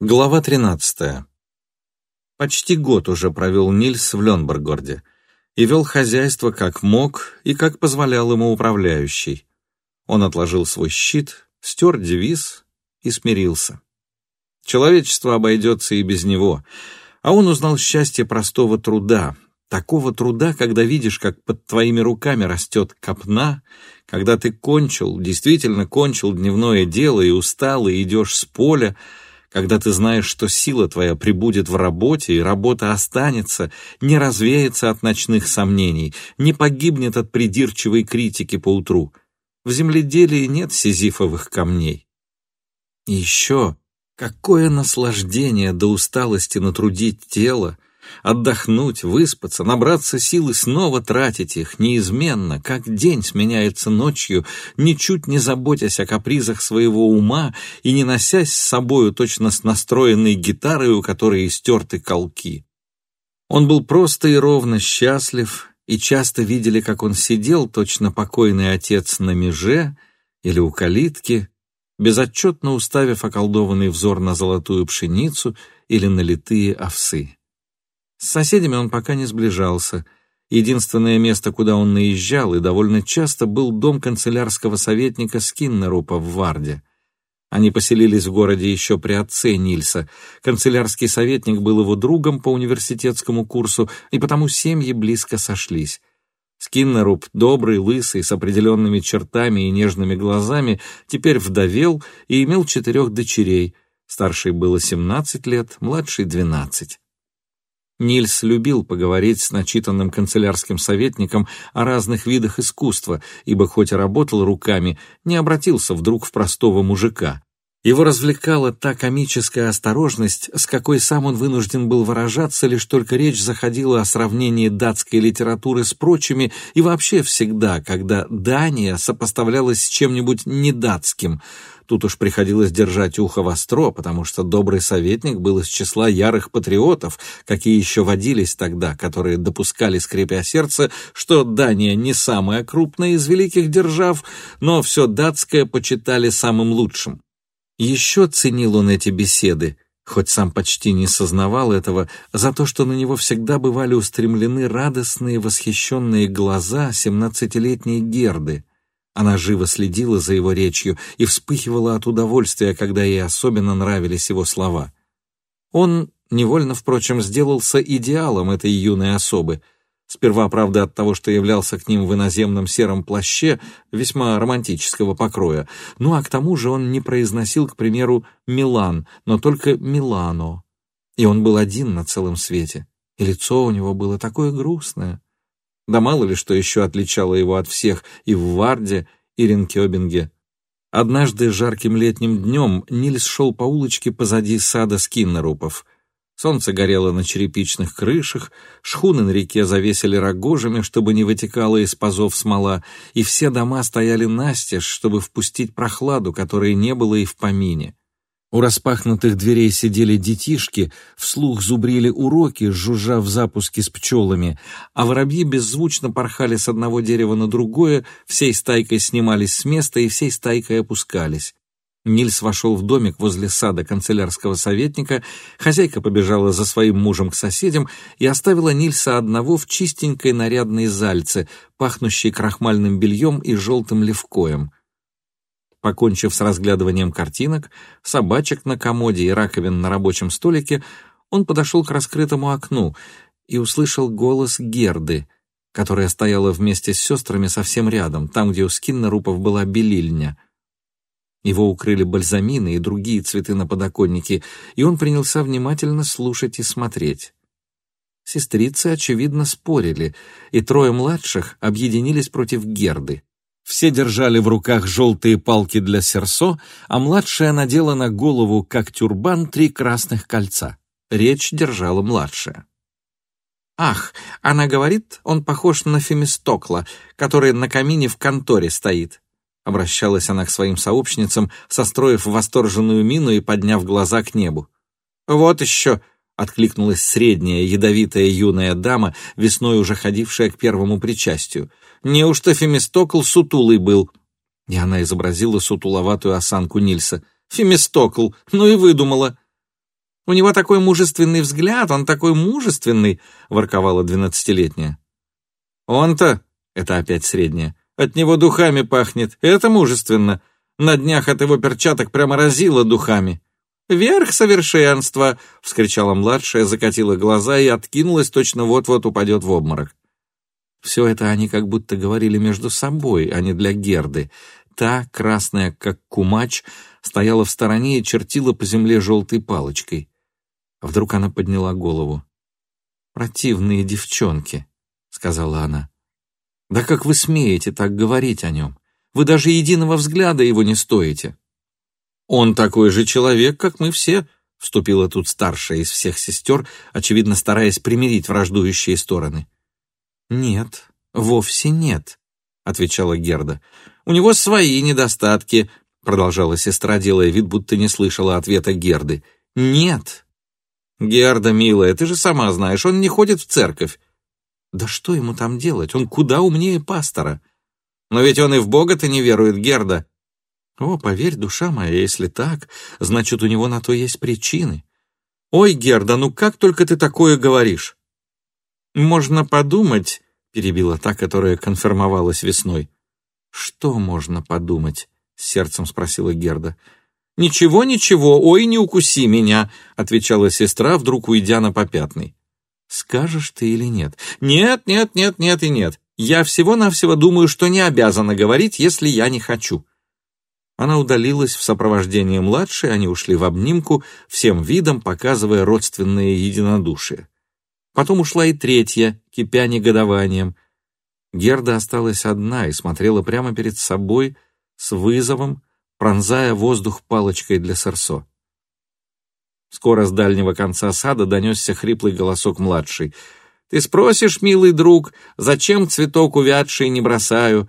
Глава 13. Почти год уже провел Нильс в Ленбергорде и вел хозяйство как мог и как позволял ему управляющий. Он отложил свой щит, стер девиз и смирился. Человечество обойдется и без него, а он узнал счастье простого труда, такого труда, когда видишь, как под твоими руками растет копна, когда ты кончил, действительно кончил дневное дело и устал, и идешь с поля, когда ты знаешь, что сила твоя прибудет в работе, и работа останется, не развеется от ночных сомнений, не погибнет от придирчивой критики поутру. В земледелии нет сизифовых камней. И еще, какое наслаждение до усталости натрудить тело, Отдохнуть, выспаться, набраться сил и снова тратить их, неизменно, как день сменяется ночью, ничуть не заботясь о капризах своего ума и не носясь с собою точно с настроенной гитарой, у которой истерты колки. Он был просто и ровно счастлив, и часто видели, как он сидел, точно покойный отец на меже или у калитки, безотчетно уставив околдованный взор на золотую пшеницу или на литые овсы. С соседями он пока не сближался. Единственное место, куда он наезжал, и довольно часто, был дом канцелярского советника Скиннерупа в Варде. Они поселились в городе еще при отце Нильса. Канцелярский советник был его другом по университетскому курсу, и потому семьи близко сошлись. Скиннеруп, добрый, лысый, с определенными чертами и нежными глазами, теперь вдовел и имел четырех дочерей. Старшей было семнадцать лет, младшей — двенадцать. Нильс любил поговорить с начитанным канцелярским советником о разных видах искусства, ибо хоть и работал руками, не обратился вдруг в простого мужика. Его развлекала та комическая осторожность, с какой сам он вынужден был выражаться, лишь только речь заходила о сравнении датской литературы с прочими, и вообще всегда, когда Дания сопоставлялась с чем-нибудь недатским — Тут уж приходилось держать ухо востро, потому что добрый советник был из числа ярых патриотов, какие еще водились тогда, которые допускали, скрипя сердце, что Дания не самая крупная из великих держав, но все датское почитали самым лучшим. Еще ценил он эти беседы, хоть сам почти не сознавал этого, за то, что на него всегда бывали устремлены радостные восхищенные глаза семнадцатилетней Герды — она живо следила за его речью и вспыхивала от удовольствия, когда ей особенно нравились его слова. Он невольно, впрочем, сделался идеалом этой юной особы. Сперва, правда, от того, что являлся к ним в иноземном сером плаще весьма романтического покроя. Ну а к тому же он не произносил, к примеру, «Милан», но только «Милано». И он был один на целом свете. И лицо у него было такое грустное. Да мало ли что еще отличало его от всех и в Варде, и Ренкёбинге. Однажды жарким летним днем Нильс шел по улочке позади сада Скиннерупов. Солнце горело на черепичных крышах, шхуны на реке завесили рогожами, чтобы не вытекала из пазов смола, и все дома стояли настежь, чтобы впустить прохладу, которой не было и в помине. У распахнутых дверей сидели детишки, вслух зубрили уроки, жужжа в запуске с пчелами, а воробьи беззвучно порхали с одного дерева на другое, всей стайкой снимались с места и всей стайкой опускались. Нильс вошел в домик возле сада канцелярского советника, хозяйка побежала за своим мужем к соседям и оставила Нильса одного в чистенькой нарядной зальце, пахнущей крахмальным бельем и желтым левкоем. Покончив с разглядыванием картинок, собачек на комоде и раковин на рабочем столике, он подошел к раскрытому окну и услышал голос Герды, которая стояла вместе с сестрами совсем рядом, там, где у Скиннерупов была белильня. Его укрыли бальзамины и другие цветы на подоконнике, и он принялся внимательно слушать и смотреть. Сестрицы, очевидно, спорили, и трое младших объединились против Герды. Все держали в руках желтые палки для серсо, а младшая надела на голову, как тюрбан, три красных кольца. Речь держала младшая. «Ах, она говорит, он похож на Фемистокла, который на камине в конторе стоит», обращалась она к своим сообщницам, состроив восторженную мину и подняв глаза к небу. «Вот еще», — откликнулась средняя, ядовитая юная дама, весной уже ходившая к первому причастию — Неужто Фемистокл сутулый был?» И она изобразила сутуловатую осанку Нильса. «Фемистокл, ну и выдумала!» У него такой мужественный взгляд, он такой мужественный!» — ворковала двенадцатилетняя. «Он-то...» — это опять средняя. «От него духами пахнет. Это мужественно. На днях от его перчаток прямо разило духами». «Верх совершенства!» — вскричала младшая, закатила глаза и откинулась, точно вот-вот упадет в обморок. Все это они как будто говорили между собой, а не для Герды. Та, красная как кумач, стояла в стороне и чертила по земле желтой палочкой. Вдруг она подняла голову. «Противные девчонки», — сказала она. «Да как вы смеете так говорить о нем? Вы даже единого взгляда его не стоите». «Он такой же человек, как мы все», — вступила тут старшая из всех сестер, очевидно стараясь примирить враждующие стороны. «Нет, вовсе нет», — отвечала Герда. «У него свои недостатки», — продолжала сестра, делая вид, будто не слышала ответа Герды. «Нет». «Герда, милая, ты же сама знаешь, он не ходит в церковь». «Да что ему там делать? Он куда умнее пастора». «Но ведь он и в Бога-то не верует, Герда», о, поверь, душа моя, если так, значит, у него на то есть причины. Ой, Герда, ну как только ты такое говоришь? Можно подумать, перебила та, которая конфирмовалась весной. Что можно подумать? с сердцем спросила Герда. «Ничего, ничего, ой, не укуси меня», — отвечала сестра, вдруг уйдя на попятный. «Скажешь ты или нет?» «Нет, нет, нет, нет и нет. Я всего-навсего думаю, что не обязана говорить, если я не хочу». Она удалилась в сопровождении младшей, они ушли в обнимку, всем видом показывая родственное единодушие. Потом ушла и третья, кипя негодованием. Герда осталась одна и смотрела прямо перед собой с вызовом, пронзая воздух палочкой для сорсо. Скоро с дальнего конца сада донесся хриплый голосок младшей. «Ты спросишь, милый друг, зачем цветок увядший не бросаю?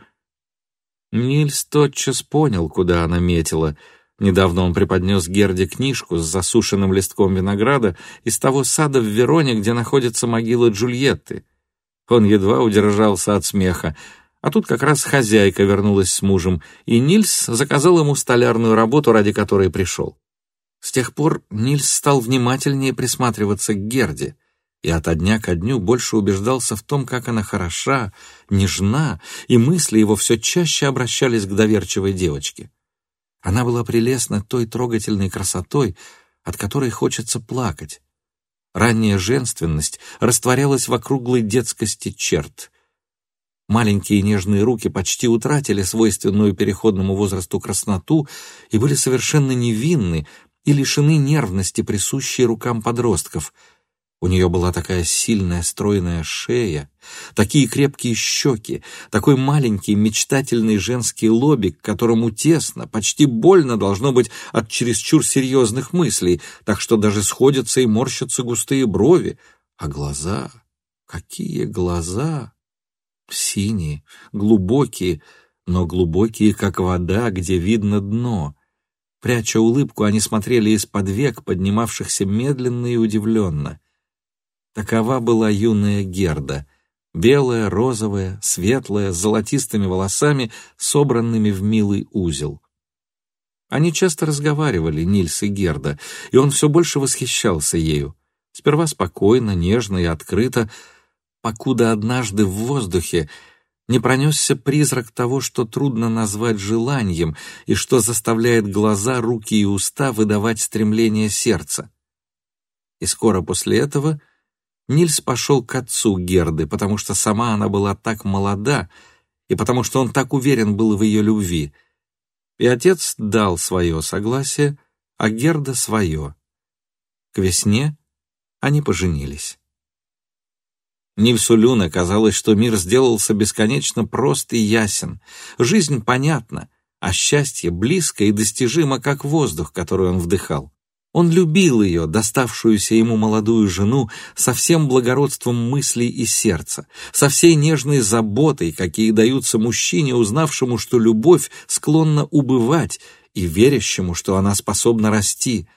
Нильс тотчас понял, куда она метила. Недавно он преподнес Герде книжку с засушенным листком винограда из того сада в Вероне, где находится могила Джульетты. Он едва удержался от смеха. А тут как раз хозяйка вернулась с мужем, и Нильс заказал ему столярную работу, ради которой пришел. С тех пор Нильс стал внимательнее присматриваться к Герде — и ото дня ко дню больше убеждался в том, как она хороша, нежна, и мысли его все чаще обращались к доверчивой девочке. Она была прелестна той трогательной красотой, от которой хочется плакать. Ранняя женственность растворялась в округлой детскости черт. Маленькие нежные руки почти утратили свойственную переходному возрасту красноту и были совершенно невинны и лишены нервности, присущей рукам подростков — у нее была такая сильная стройная шея, такие крепкие щеки, такой маленький мечтательный женский лобик, которому тесно, почти больно должно быть от чересчур серьезных мыслей, так что даже сходятся и морщатся густые брови. А глаза... Какие глаза! Синие, глубокие, но глубокие, как вода, где видно дно. Пряча улыбку, они смотрели из-под век, поднимавшихся медленно и удивленно — Такова была юная Герда, белая, розовая, светлая, с золотистыми волосами, собранными в милый узел. Они часто разговаривали, Нильс и Герда, и он все больше восхищался ею. Сперва спокойно, нежно и открыто, покуда однажды в воздухе не пронесся призрак того, что трудно назвать желанием и что заставляет глаза, руки и уста выдавать стремление сердца. И скоро после этого Нильс пошел к отцу Герды, потому что сама она была так молода, и потому что он так уверен был в ее любви. И отец дал свое согласие, а Герда свое. К весне они поженились. Нильсу Люна казалось, что мир сделался бесконечно прост и ясен, жизнь понятна, а счастье близко и достижимо, как воздух, который он вдыхал. Он любил ее, доставшуюся ему молодую жену, со всем благородством мыслей и сердца, со всей нежной заботой, какие даются мужчине, узнавшему, что любовь склонна убывать, и верящему, что она способна расти.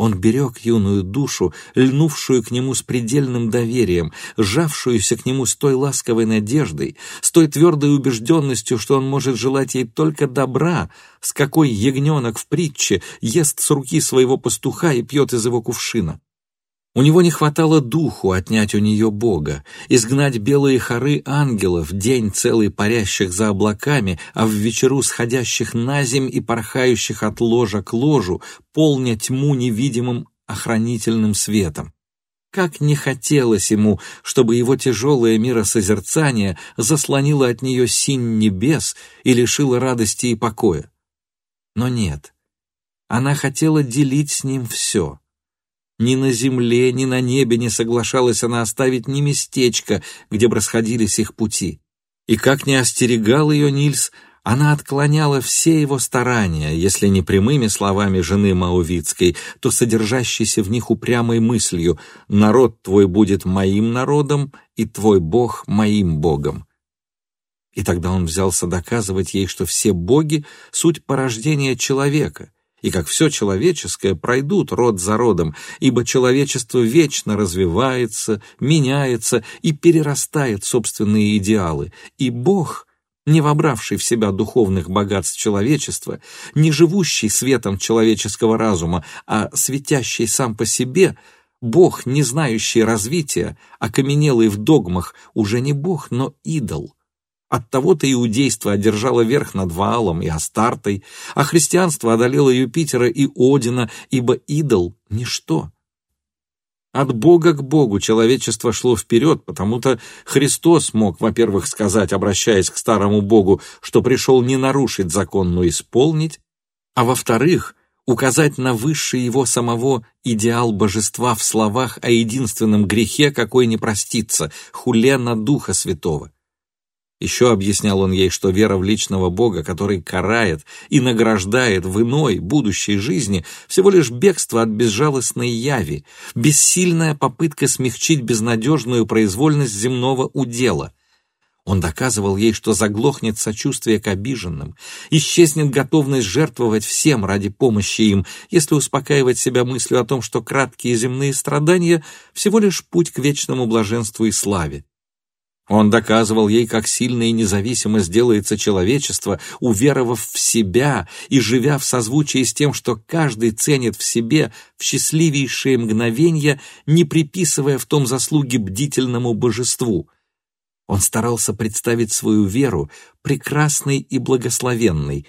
Он берег юную душу, льнувшую к нему с предельным доверием, сжавшуюся к нему с той ласковой надеждой, с той твердой убежденностью, что он может желать ей только добра, с какой ягненок в притче ест с руки своего пастуха и пьет из его кувшина. У него не хватало духу отнять у нее Бога, изгнать белые хоры ангелов, день целый парящих за облаками, а в вечеру сходящих на земь и порхающих от ложа к ложу, полня тьму невидимым охранительным светом. Как не хотелось ему, чтобы его тяжелое миросозерцание заслонило от нее синь небес и лишило радости и покоя. Но нет, она хотела делить с ним все. Ни на земле, ни на небе не соглашалась она оставить ни местечко, где бы расходились их пути. И как не остерегал ее Нильс, она отклоняла все его старания, если не прямыми словами жены Маувицкой, то содержащейся в них упрямой мыслью «народ твой будет моим народом, и твой Бог моим Богом». И тогда он взялся доказывать ей, что все боги — суть порождения человека, и как все человеческое пройдут род за родом, ибо человечество вечно развивается, меняется и перерастает собственные идеалы, и Бог — не вобравший в себя духовных богатств человечества, не живущий светом человеческого разума, а светящий сам по себе, Бог, не знающий развития, окаменелый в догмах, уже не Бог, но идол. Оттого-то иудейство одержало верх над Ваалом и Астартой, а христианство одолело Юпитера и Одина, ибо идол — ничто. От Бога к Богу человечество шло вперед, потому-то Христос мог, во-первых, сказать, обращаясь к старому Богу, что пришел не нарушить закон, но исполнить, а во-вторых, указать на высший его самого идеал божества в словах о единственном грехе, какой не простится, хуле на Духа Святого. Еще объяснял он ей, что вера в личного Бога, который карает и награждает в иной, будущей жизни, всего лишь бегство от безжалостной яви, бессильная попытка смягчить безнадежную произвольность земного удела. Он доказывал ей, что заглохнет сочувствие к обиженным, исчезнет готовность жертвовать всем ради помощи им, если успокаивать себя мыслью о том, что краткие земные страдания — всего лишь путь к вечному блаженству и славе. Он доказывал ей, как сильно и независимо сделается человечество, уверовав в себя и живя в созвучии с тем, что каждый ценит в себе в счастливейшие мгновения, не приписывая в том заслуги бдительному божеству. Он старался представить свою веру прекрасной и благословенной,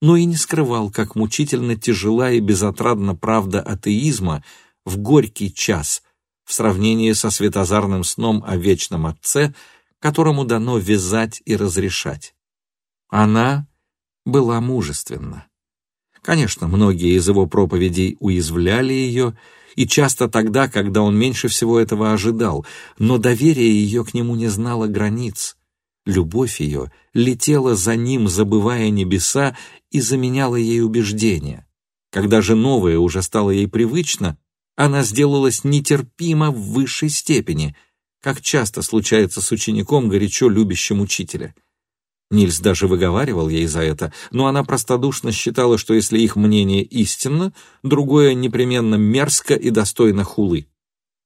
но и не скрывал, как мучительно тяжела и безотрадна правда атеизма в горький час — в сравнении со светозарным сном о вечном Отце, которому дано вязать и разрешать. Она была мужественна. Конечно, многие из его проповедей уязвляли ее, и часто тогда, когда он меньше всего этого ожидал, но доверие ее к нему не знало границ. Любовь ее летела за ним, забывая небеса, и заменяла ей убеждения. Когда же новое уже стало ей привычно, она сделалась нетерпима в высшей степени, как часто случается с учеником, горячо любящим учителя. Нильс даже выговаривал ей за это, но она простодушно считала, что если их мнение истинно, другое непременно мерзко и достойно хулы.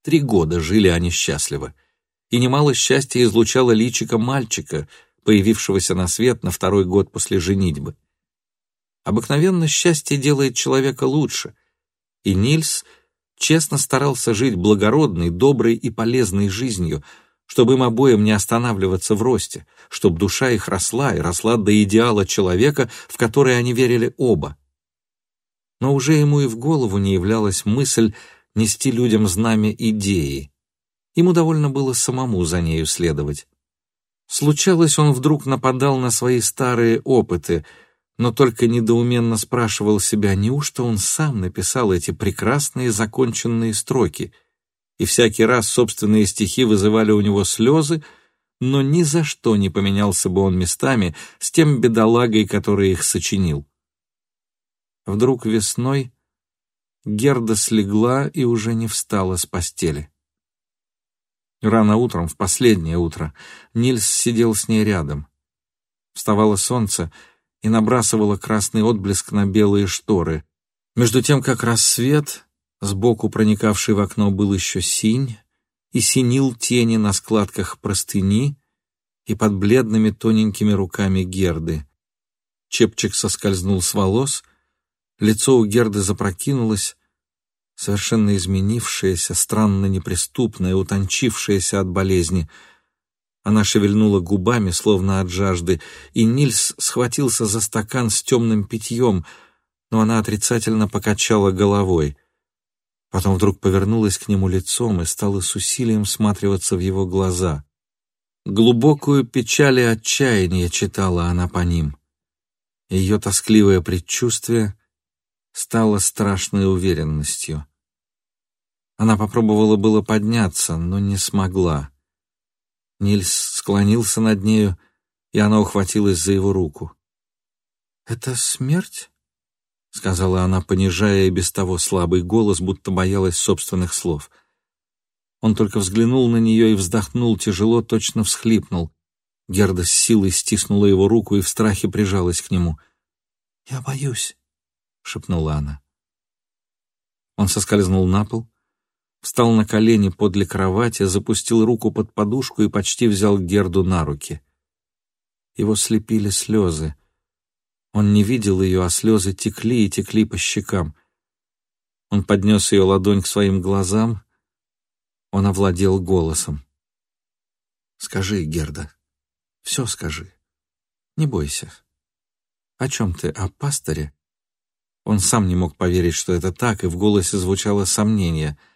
Три года жили они счастливо, и немало счастья излучало личико мальчика, появившегося на свет на второй год после женитьбы. Обыкновенно счастье делает человека лучше, и Нильс — честно старался жить благородной, доброй и полезной жизнью, чтобы им обоим не останавливаться в росте, чтобы душа их росла и росла до идеала человека, в который они верили оба. Но уже ему и в голову не являлась мысль нести людям знамя идеи. Ему довольно было самому за нею следовать. Случалось, он вдруг нападал на свои старые опыты — но только недоуменно спрашивал себя, неужто он сам написал эти прекрасные законченные строки, и всякий раз собственные стихи вызывали у него слезы, но ни за что не поменялся бы он местами с тем бедолагой, который их сочинил. Вдруг весной Герда слегла и уже не встала с постели. Рано утром, в последнее утро, Нильс сидел с ней рядом. Вставало солнце, и набрасывала красный отблеск на белые шторы. Между тем, как рассвет, сбоку проникавший в окно, был еще синь, и синил тени на складках простыни и под бледными тоненькими руками Герды. Чепчик соскользнул с волос, лицо у Герды запрокинулось, совершенно изменившаяся, странно неприступная, утончившаяся от болезни. Она шевельнула губами, словно от жажды, и Нильс схватился за стакан с темным питьем, но она отрицательно покачала головой. Потом вдруг повернулась к нему лицом и стала с усилием всматриваться в его глаза. Глубокую печаль и отчаяние читала она по ним. Ее тоскливое предчувствие стало страшной уверенностью. Она попробовала было подняться, но не смогла. Нильс склонился над нею, и она ухватилась за его руку. «Это смерть?» — сказала она, понижая и без того слабый голос, будто боялась собственных слов. Он только взглянул на нее и вздохнул тяжело, точно всхлипнул. Герда с силой стиснула его руку и в страхе прижалась к нему. «Я боюсь», — шепнула она. Он соскользнул на пол, встал на колени подле кровати, запустил руку под подушку и почти взял Герду на руки. Его слепили слезы. Он не видел ее, а слезы текли и текли по щекам. Он поднес ее ладонь к своим глазам. Он овладел голосом. «Скажи, Герда, все скажи. Не бойся. О чем ты, о пасторе?» Он сам не мог поверить, что это так, и в голосе звучало сомнение —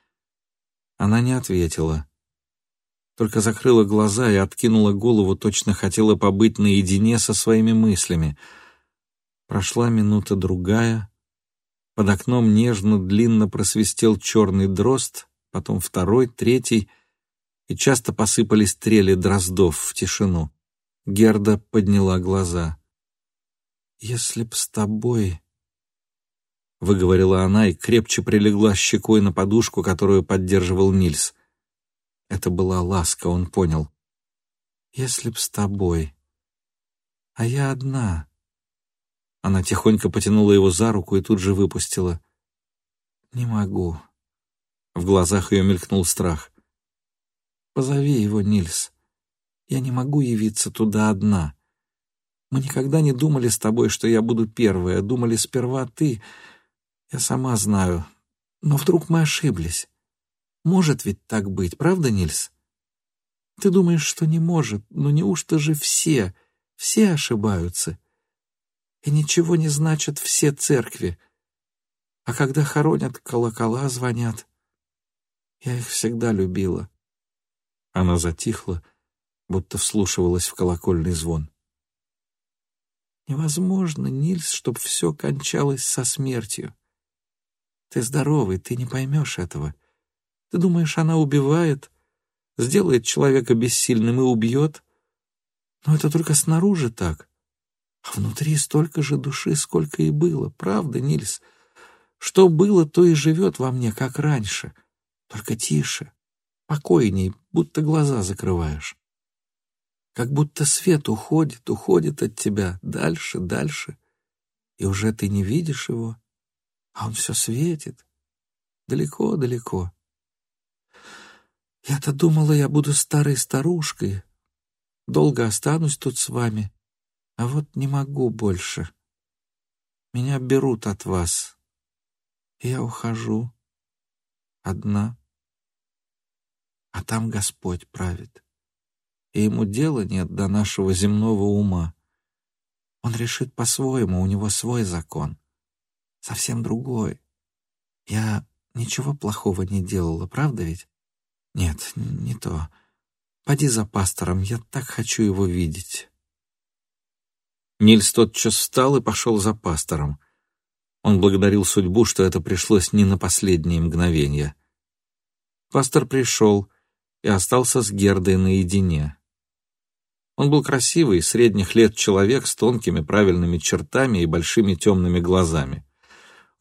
она не ответила. Только закрыла глаза и откинула голову, точно хотела побыть наедине со своими мыслями. Прошла минута другая. Под окном нежно-длинно просвистел черный дрозд, потом второй, третий, и часто посыпались трели дроздов в тишину. Герда подняла глаза. «Если б с тобой...» выговорила она и крепче прилегла щекой на подушку, которую поддерживал Нильс. Это была ласка, он понял. «Если б с тобой. А я одна». Она тихонько потянула его за руку и тут же выпустила. «Не могу». В глазах ее мелькнул страх. «Позови его, Нильс. Я не могу явиться туда одна. Мы никогда не думали с тобой, что я буду первая. Думали сперва ты, я сама знаю. Но вдруг мы ошиблись. Может ведь так быть, правда, Нильс? Ты думаешь, что не может, но неужто же все, все ошибаются? И ничего не значат все церкви. А когда хоронят, колокола звонят. Я их всегда любила. Она затихла, будто вслушивалась в колокольный звон. Невозможно, Нильс, чтоб все кончалось со смертью. Ты здоровый, ты не поймешь этого. Ты думаешь, она убивает, сделает человека бессильным и убьет? Но это только снаружи так. А внутри столько же души, сколько и было. Правда, Нильс? Что было, то и живет во мне, как раньше. Только тише, покойней, будто глаза закрываешь. Как будто свет уходит, уходит от тебя дальше, дальше, и уже ты не видишь его, а он все светит. Далеко-далеко. Я-то думала, я буду старой старушкой, долго останусь тут с вами, а вот не могу больше. Меня берут от вас, я ухожу одна. А там Господь правит, и ему дела нет до нашего земного ума. Он решит по-своему, у него свой закон совсем другой. Я ничего плохого не делала, правда ведь? Нет, не то. Поди за пастором, я так хочу его видеть. Нильс тотчас встал и пошел за пастором. Он благодарил судьбу, что это пришлось не на последние мгновения. Пастор пришел и остался с Гердой наедине. Он был красивый, средних лет человек с тонкими правильными чертами и большими темными глазами.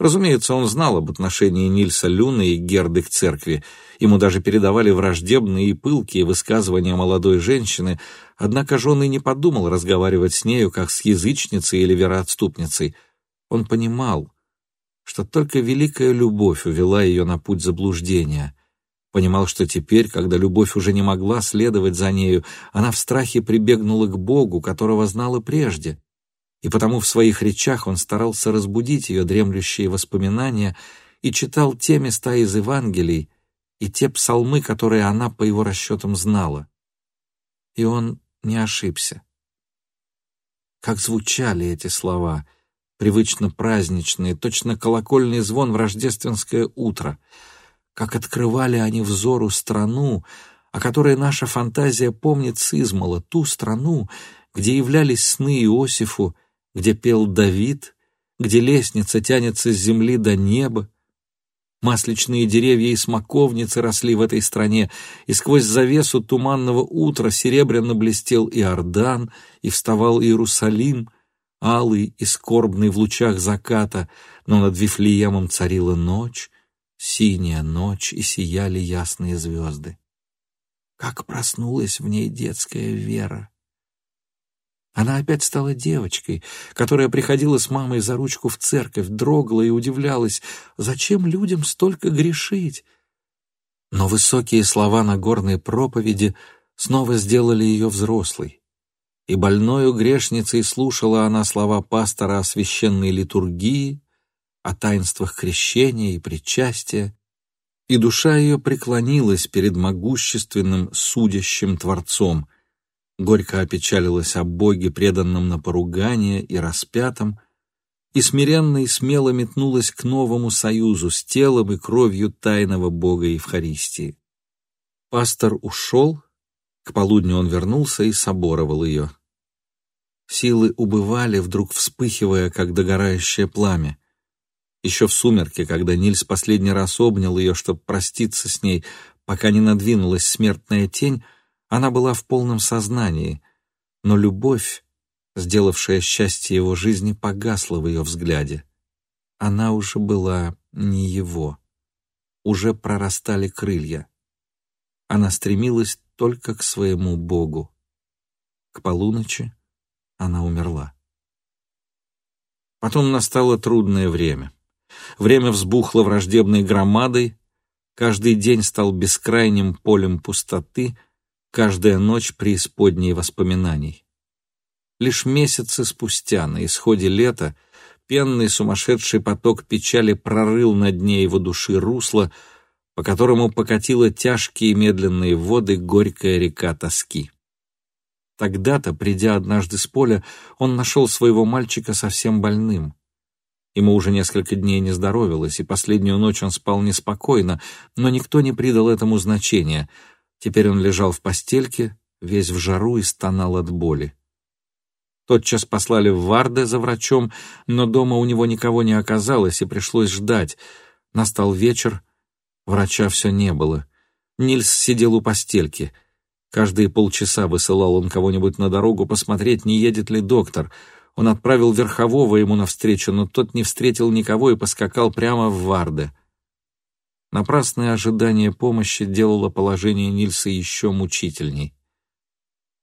Разумеется, он знал об отношении Нильса Люна и Герды к церкви. Ему даже передавали враждебные и пылкие высказывания молодой женщины, однако же он и не подумал разговаривать с нею как с язычницей или вероотступницей. Он понимал, что только великая любовь увела ее на путь заблуждения. Понимал, что теперь, когда любовь уже не могла следовать за нею, она в страхе прибегнула к Богу, которого знала прежде — и потому в своих речах он старался разбудить ее дремлющие воспоминания и читал те места из Евангелий и те псалмы, которые она, по его расчетам, знала. И он не ошибся. Как звучали эти слова, привычно праздничные, точно колокольный звон в рождественское утро. Как открывали они взору страну, о которой наша фантазия помнит с измала, ту страну, где являлись сны Иосифу, где пел Давид, где лестница тянется с земли до неба. Масличные деревья и смоковницы росли в этой стране, и сквозь завесу туманного утра серебряно блестел Иордан, и вставал Иерусалим, алый и скорбный в лучах заката, но над Вифлеемом царила ночь, синяя ночь, и сияли ясные звезды. Как проснулась в ней детская вера! Она опять стала девочкой, которая приходила с мамой за ручку в церковь, дрогла и удивлялась, зачем людям столько грешить. Но высокие слова Нагорной проповеди снова сделали ее взрослой. И больною грешницей слушала она слова пастора о священной литургии, о таинствах крещения и причастия, и душа ее преклонилась перед могущественным судящим Творцом — горько опечалилась о Боге, преданном на поругание и распятом, и смиренно и смело метнулась к новому союзу с телом и кровью тайного Бога Евхаристии. Пастор ушел, к полудню он вернулся и соборовал ее. Силы убывали, вдруг вспыхивая, как догорающее пламя. Еще в сумерке, когда Нильс последний раз обнял ее, чтобы проститься с ней, пока не надвинулась смертная тень, она была в полном сознании, но любовь, сделавшая счастье его жизни, погасла в ее взгляде. Она уже была не его. Уже прорастали крылья. Она стремилась только к своему Богу. К полуночи она умерла. Потом настало трудное время. Время взбухло враждебной громадой, каждый день стал бескрайним полем пустоты — каждая ночь преисподней воспоминаний. Лишь месяцы спустя, на исходе лета, пенный сумасшедший поток печали прорыл на дне его души русло, по которому покатила тяжкие медленные воды горькая река тоски. Тогда-то, придя однажды с поля, он нашел своего мальчика совсем больным. Ему уже несколько дней не здоровилось, и последнюю ночь он спал неспокойно, но никто не придал этому значения — Теперь он лежал в постельке, весь в жару и стонал от боли. Тотчас послали в Варде за врачом, но дома у него никого не оказалось, и пришлось ждать. Настал вечер, врача все не было. Нильс сидел у постельки. Каждые полчаса высылал он кого-нибудь на дорогу посмотреть, не едет ли доктор. Он отправил верхового ему навстречу, но тот не встретил никого и поскакал прямо в Варде. Напрасное ожидание помощи делало положение Нильса еще мучительней.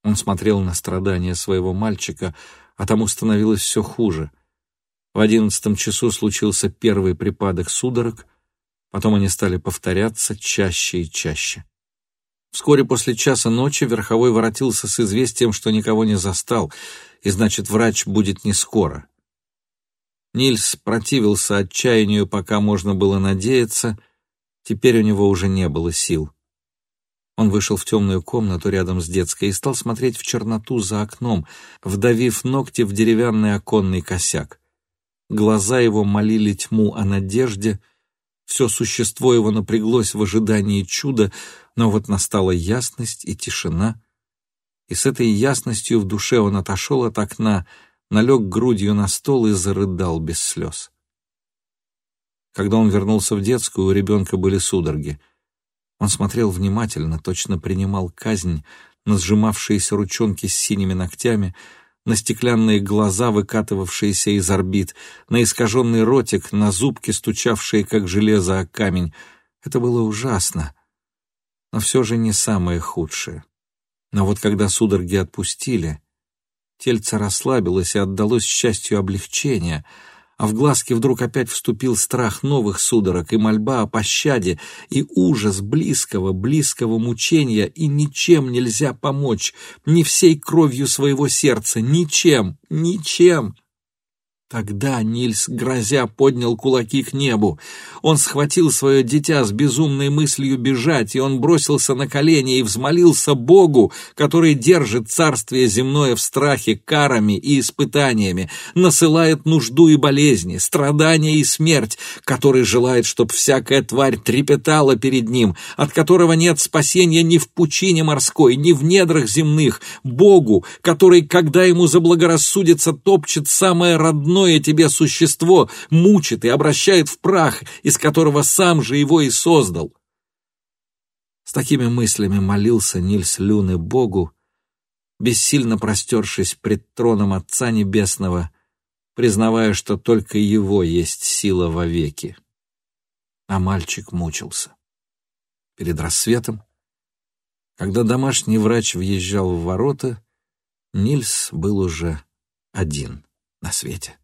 Он смотрел на страдания своего мальчика, а тому становилось все хуже. В одиннадцатом часу случился первый припадок судорог, потом они стали повторяться чаще и чаще. Вскоре после часа ночи Верховой воротился с известием, что никого не застал, и значит, врач будет не скоро. Нильс противился отчаянию, пока можно было надеяться, Теперь у него уже не было сил. Он вышел в темную комнату рядом с детской и стал смотреть в черноту за окном, вдавив ногти в деревянный оконный косяк. Глаза его молили тьму о надежде, все существо его напряглось в ожидании чуда, но вот настала ясность и тишина, и с этой ясностью в душе он отошел от окна, налег грудью на стол и зарыдал без слез. Когда он вернулся в детскую, у ребенка были судороги. Он смотрел внимательно, точно принимал казнь на сжимавшиеся ручонки с синими ногтями, на стеклянные глаза, выкатывавшиеся из орбит, на искаженный ротик, на зубки, стучавшие, как железо о камень. Это было ужасно, но все же не самое худшее. Но вот когда судороги отпустили, тельце расслабилось и отдалось счастью облегчения — а в глазки вдруг опять вступил страх новых судорог и мольба о пощаде, и ужас близкого, близкого мучения, и ничем нельзя помочь, ни всей кровью своего сердца, ничем, ничем. Тогда Нильс, грозя, поднял кулаки к небу. Он схватил свое дитя с безумной мыслью бежать, и он бросился на колени и взмолился Богу, который держит царствие земное в страхе карами и испытаниями, насылает нужду и болезни, страдания и смерть, который желает, чтоб всякая тварь трепетала перед ним, от которого нет спасения ни в пучине морской, ни в недрах земных, Богу, который, когда ему заблагорассудится, топчет самое родное родное тебе существо мучит и обращает в прах, из которого сам же его и создал. С такими мыслями молился Нильс Люны Богу, бессильно простершись пред троном Отца Небесного, признавая, что только его есть сила вовеки. А мальчик мучился. Перед рассветом, когда домашний врач въезжал в ворота, Нильс был уже один на свете.